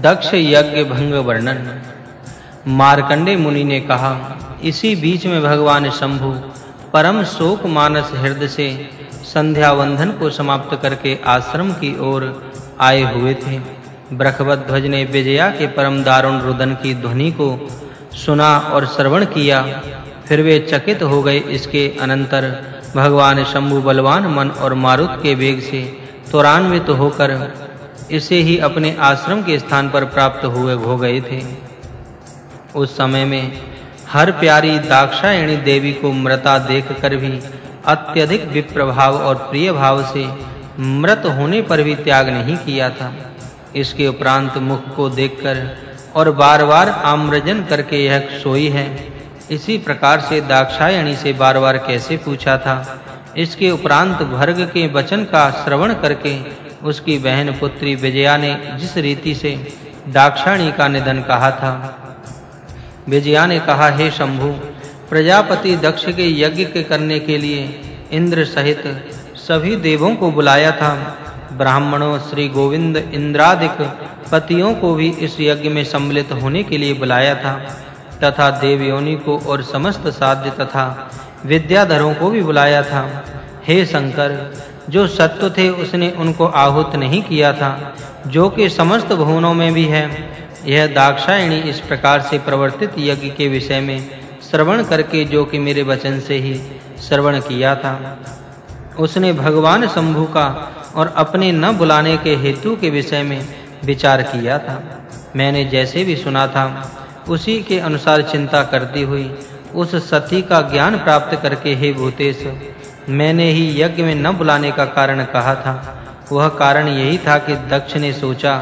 दक्ष यज्ञ भंग वर्णन। मार्कंडे मुनि ने कहा, इसी बीच में भगवान शंभु परम शोक मानस हृदय से संध्या वंदन को समाप्त करके आश्रम की ओर आए हुए थे। ब्रखवत ध्वज ने विजया के परम दारुण रुदन की ध्वनि को सुना और श्रवण किया। फिर वे चकित हो गए। इसके अनंतर भगवान शंभु बलवान मन और मारुत के वेग से त्वरान्वित तो होकर इसे ही अपने आश्रम के स्थान पर प्राप्त हुए हो गए थे। उस समय में हर प्यारी दाक्षायणी देवी को मृता देखकर भी अत्यधिक विप्रभाव और प्रिय भाव से मृत होने पर भी त्याग नहीं किया था। इसके उपरांत मुख को देखकर और बार-बार आम्रजन करके यह सोई है। इसी प्रकार से दाक्षायणी से बार-बार कैसे पूछा था। इसके उपरांत भर्ग के वचन का श्रवण करके उसकी बहन पुत्री विजया ने जिस रीति से दाक्षायणी का निधन कहा था, विजया ने कहा, हे शंभु, प्रजापति दक्ष के यज्ञ के करने के लिए इंद्र सहित सभी देवों को बुलाया था। ब्राह्मणों, श्री गोविंद इंद्रादिक पतियों को भी इस यज्ञ में सम्मिलित होने के लिए बुलाया था तथा देवयोनि को और समस्त साध्य तथा विद्याधरों को भी बुलाया था। हे शंकर जो सत्व थे उसने उनको आहुत नहीं किया था, जो कि समस्त भुवनों में भी है। यह दाक्षायणी इस प्रकार से प्रवर्तित यज्ञ के विषय में श्रवण करके जो कि मेरे वचन से ही श्रवण किया था। उसने भगवान शंभु का और अपने न बुलाने के हेतु के विषय में विचार किया था। मैंने जैसे भी सुना था, उसी के अनुसार चिंता करती हुई उस सती का ज्ञान प्राप्त करके हे भूतेश मैंने ही यज्ञ में न बुलाने का कारण कहा था। वह कारण यही था कि दक्ष ने सोचा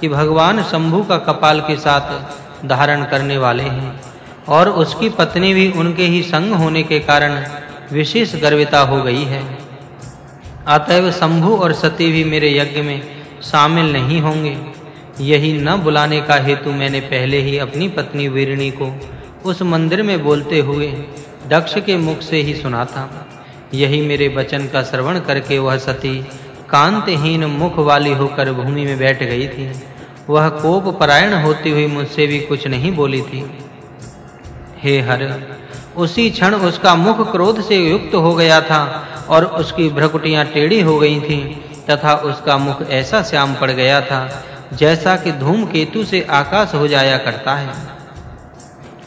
कि भगवान शंभु का कपाल के साथ धारण करने वाले हैं और उसकी पत्नी भी उनके ही संग होने के कारण विशेष गर्विता हो गई है। अतएव शंभु और सती भी मेरे यज्ञ में शामिल नहीं होंगे। यही न बुलाने का हेतु मैंने पहले ही अपनी पत्नी वीरणी को उस मंदिर में बोलते हुए दक्ष के मुख से ही सुना था। यही मेरे वचन का श्रवण करके वह सती कांतहीन मुख वाली होकर भूमि में बैठ गई थी। वह कोप परायण होती हुई मुझसे भी कुछ नहीं बोली थी। हे हर, उसी क्षण उसका मुख क्रोध से युक्त हो गया था और उसकी भ्रकुटियाँ टेढ़ी हो गई थीं तथा उसका मुख ऐसा श्याम पड़ गया था जैसा कि धूमकेतु से आकाश हो जाया करता है।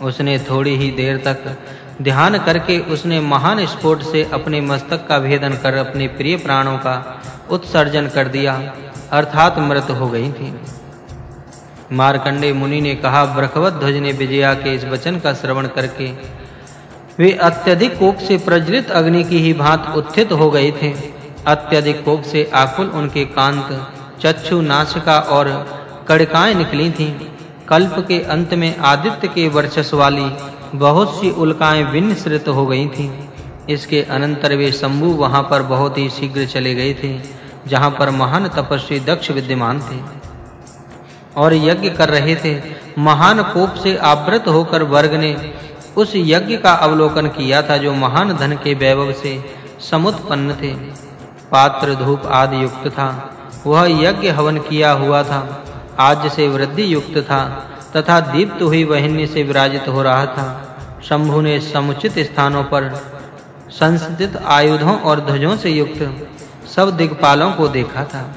उसने थोड़ी ही देर तक ध्यान करके उसने महान स्फोट से अपने मस्तक का भेदन कर अपने प्रिय प्राणों का उत्सर्जन कर दिया, अर्थात मृत हो गई थी। मार्कंडे मुनि ने कहा ब्रखवत ध्वज ने विजया के इस वचन का श्रवण करके वे अत्यधिक कोप से प्रज्वलित अग्नि की ही भांत उत्थित हो गए थे। अत्यधिक कोप से आकुल उनके कांत, चक्षु नासिका और कड़काएँ निकली थीं। कल्प के अंत में आदित्य के वर्चस वाली बहुत सी उल्काएँ विनिश्रित हो गई थीं। इसके अनंतर वे शंभु वहाँ पर बहुत ही शीघ्र चले गए थे, जहाँ पर महान तपस्वी दक्ष विद्यमान थे। और यज्ञ कर रहे थे। महान कोप से आवृत होकर वर्ग ने उस यज्ञ का अवलोकन किया था, जो महान धन के वैभव से समुत्पन्न थे। पात्र धूप आदि युक्त था। वह यज्ञ हवन किया हुआ था। आज से वृद्धि युक्त था। तथा दीप्त हुई वहिनी से विराजित हो रहा था। शंभु ने समुचित स्थानों पर संस्थित आयुधों और ध्वजों से युक्त सब दिग्पालों को देखा था।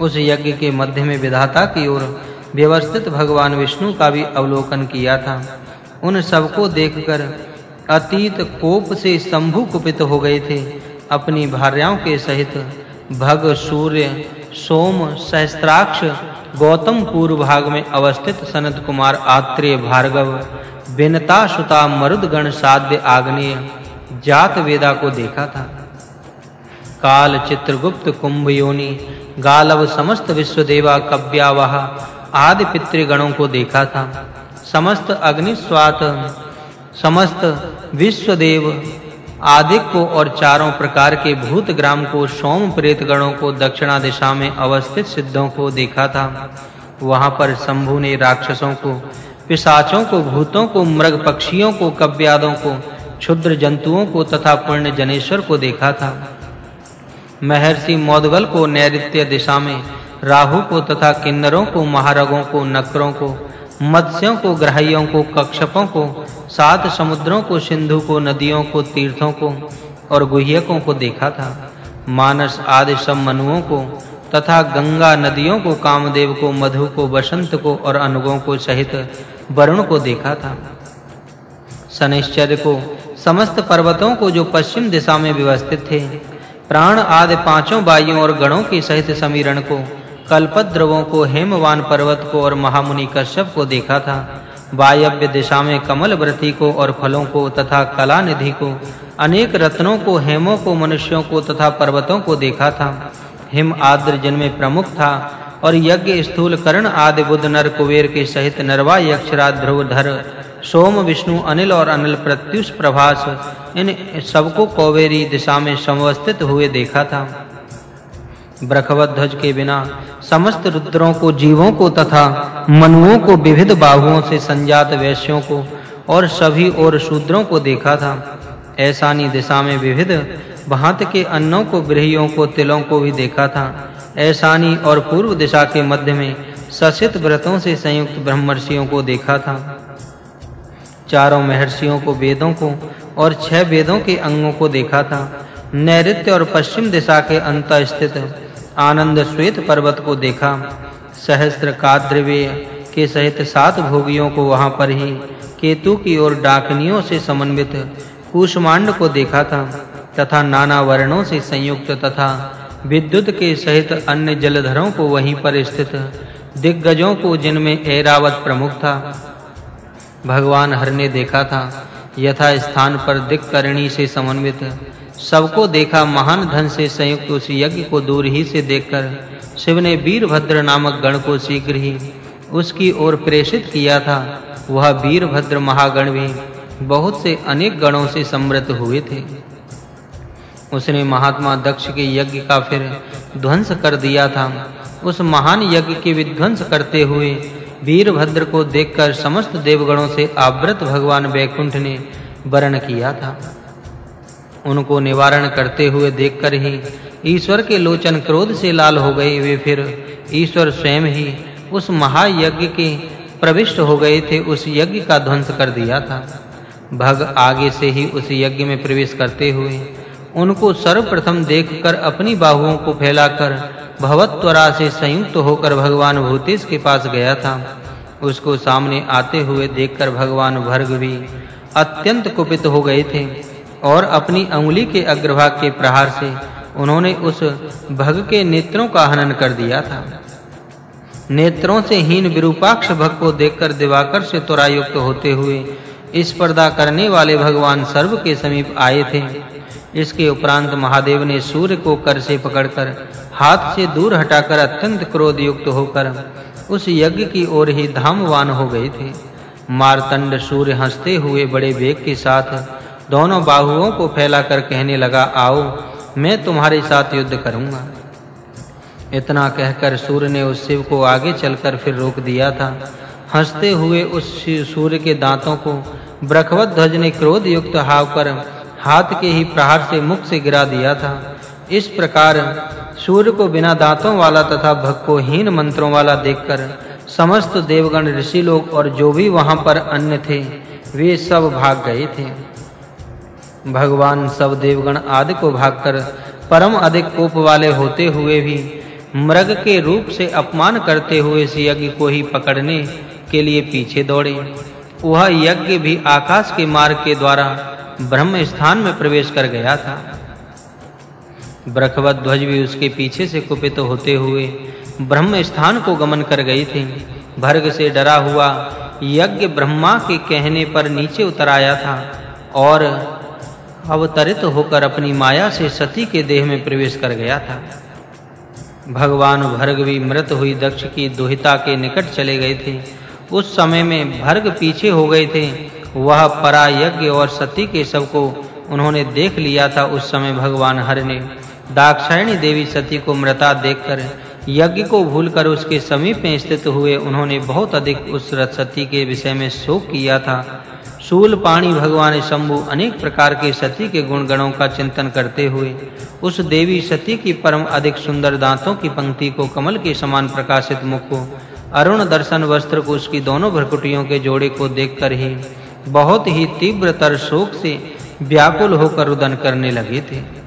उस यज्ञ के मध्य में विधाता की ओर व्यवस्थित भगवान विष्णु का भी अवलोकन किया था। उन सबको देखकर अतीत कोप से शंभु कुपित हो गए थे। अपनी भार्याओं के सहित भग, सूर्य, सोम, सहस्त्राक्ष गौतम पूर्व भाग में अवस्थित सनत कुमार आत्रेय भार्गव, बिनता सुता मरुदगण साध्य आग्नेय, जात वेदा को देखा था। काल चित्रगुप्त कुंभ योनि, गालव समस्त विश्वदेवा कव्यावह आदि पितृगणों को देखा था। समस्त अग्निस्वात, समस्त विश्वदेव आदिक को और चारों प्रकार के भूत ग्राम को सोम प्रेत गणों को, दक्षिणा दिशा में अवस्थित सिद्धों को देखा था। वहाँ पर शंभु ने राक्षसों को, पिशाचों को, भूतों को, मृग पक्षियों को, कव्यादों को, क्षुद्र जंतुओं को तथा पुण्य जनेश्वर को देखा था। महर्षि मौदगल को नैऋत्य दिशा में, राहु को तथा किन्नरों को, महारगों को नकरों को मत्स्यों को, ग्राहियों को, कक्षपों को, सात समुद्रों को, सिंधु को, नदियों को, तीर्थों को और गुह्यकों को देखा था। मानस आदि सब मनुओं को तथा गंगा नदियों को, कामदेव को, मधु को, बसंत को और अनुगों को सहित वरुण को देखा था। शनिश्चर्य को, समस्त पर्वतों को जो पश्चिम दिशा में व्यवस्थित थे, प्राण आदि पाँचों वायुओं और गणों के सहित समीरण को कल्पद्रवों को हेमवान पर्वत को और महामुनि कश्यप को देखा था। वायव्य दिशा में कमल व्रति को और फलों को तथा कला निधि को, अनेक रत्नों को, हेमों को, मनुष्यों को तथा पर्वतों को देखा था। हिम आद्र जिनमें प्रमुख था और यज्ञ स्थूल कर्ण आदि बुद्ध नर कुबेर के सहित नरवा यक्षराज ध्रुवधर सोम, विष्णु, अनिल और अनिल प्रत्युष प्रभास, इन सबको कौवेरी दिशा में समवस्थित हुए देखा था। ब्रखवत ध्वज के बिना समस्त रुद्रों को, जीवों को तथा मनुओं को, विविध बाहुओं से संजात वैश्यों को और सभी और शूद्रों को देखा था। ऐसानी दिशा में विविध भांत के अन्नों को, गृहियों को, तिलों को भी देखा था। ऐसानी और पूर्व दिशा के मध्य में ससित व्रतों से संयुक्त ब्रह्मर्षियों को देखा था। चारों महर्षियों को, वेदों को और छह वेदों के अंगों को देखा था। नैऋत्य और पश्चिम दिशा के अंत स्थित आनंद श्वेत पर्वत को देखा। सहस्त्र काद्रव्य के सहित सात भोगियों को वहाँ पर ही केतु की ओर डाकनियों से समन्वित कुष्मांड को देखा था तथा नाना वर्णों से संयुक्त तथा विद्युत के सहित अन्य जलधरों को वहीं पर स्थित दिग्गजों को जिनमें ऐरावत प्रमुख था। भगवान हर ने देखा था। यथा स्थान पर दिक्करणी से समन्वित सबको देखा महान धन से संयुक्त उस यज्ञ को दूर ही से देखकर शिव ने वीरभद्र नामक गण को शीघ्र ही उसकी ओर प्रेषित किया था। वह वीरभद्र महागण भी बहुत से अनेक गणों से समृद्ध हुए थे। उसने महात्मा दक्ष के यज्ञ का फिर ध्वंस कर दिया था। उस महान यज्ञ के विध्वंस करते हुए वीरभद्र को देखकर समस्त देवगणों से आवृत भगवान वैकुंठ ने वरण किया था। उनको निवारण करते हुए देखकर ही ईश्वर के लोचन क्रोध से लाल हो गए। वे फिर ईश्वर स्वयं ही उस महायज्ञ के प्रविष्ट हो गए थे। उस यज्ञ का ध्वंस कर दिया था। भग आगे से ही उस यज्ञ में प्रवेश करते हुए उनको सर्वप्रथम देखकर अपनी बाहुओं को फैलाकर भवत्वरा से संयुक्त होकर भगवान भूतेश के पास गया था। उसको सामने आते हुए देखकर भगवान भर्ग भी अत्यंत कुपित हो गए थे। और अपनी अंगुली के अग्रभाग के प्रहार से उन्होंने उस भग के नेत्रों का हनन कर दिया था। नेत्रों से हीन विरूपाक्ष भग को देखकर दिवाकर से तुरायुक्त होते हुए इस पर्दा करने वाले भगवान सर्व के समीप आए थे। इसके उपरांत महादेव ने सूर्य को कर से पकड़कर हाथ से दूर हटाकर अत्यंत क्रोध युक्त होकर उस यज्ञ की ओर ही धामवान हो गए थे। मारतंड सूर्य हँसते हुए बड़े वेग के साथ दोनों बाहुओं को फैलाकर कहने लगा, आओ, मैं तुम्हारे साथ युद्ध करूँगा। इतना कहकर सूर्य ने उस शिव को आगे चलकर फिर रोक दिया था। हँसते हुए उस सूर्य के दांतों को ब्रखवत ध्वज ने क्रोध युक्त हाव कर हाथ के ही प्रहार से मुख से गिरा दिया था। इस प्रकार सूर्य को बिना दांतों वाला तथा भग को हीन मंत्रों वाला देखकर समस्त देवगण ऋषि लोग और जो भी वहाँ पर अन्य थे, वे सब भाग गए थे। भगवान सब देवगण आदि को भागकर परम अधिक कोप वाले होते हुए भी मृग के रूप से अपमान करते हुए इस यज्ञ को ही पकड़ने के लिए पीछे दौड़े। वह यज्ञ भी आकाश के मार्ग के द्वारा ब्रह्म स्थान में प्रवेश कर गया था। ब्रखवत ध्वज भी उसके पीछे से कुपित होते हुए ब्रह्म स्थान को गमन कर गई थी। भर्ग से डरा हुआ यज्ञ ब्रह्मा के कहने पर नीचे उतर आया था और अवतरित होकर अपनी माया से सती के देह में प्रवेश कर गया था। भगवान भर्ग भी मृत हुई दक्ष की दुहिता के निकट चले गए थे। उस समय में भर्ग पीछे हो गए थे। वह परा यज्ञ और सती के सबको उन्होंने देख लिया था। उस समय भगवान हर ने दाक्षायणी देवी सती को मृता देखकर यज्ञ को भूलकर उसके समीप में स्थित हुए उन्होंने बहुत अधिक उस सती के विषय में शोक किया था। शूल पाणी भगवान शंभु अनेक प्रकार के सती के गुण गणों का चिंतन करते हुए, उस देवी सती की परम अधिक सुंदर दांतों की पंक्ति को कमल के समान प्रकाशित मुख को, अरुण दर्शन वस्त्र को उसकी दोनों भ्रकुटियों के जोड़े को देखकर ही बहुत ही तीव्रतर शोक से व्याकुल होकर रुदन करने लगे थे।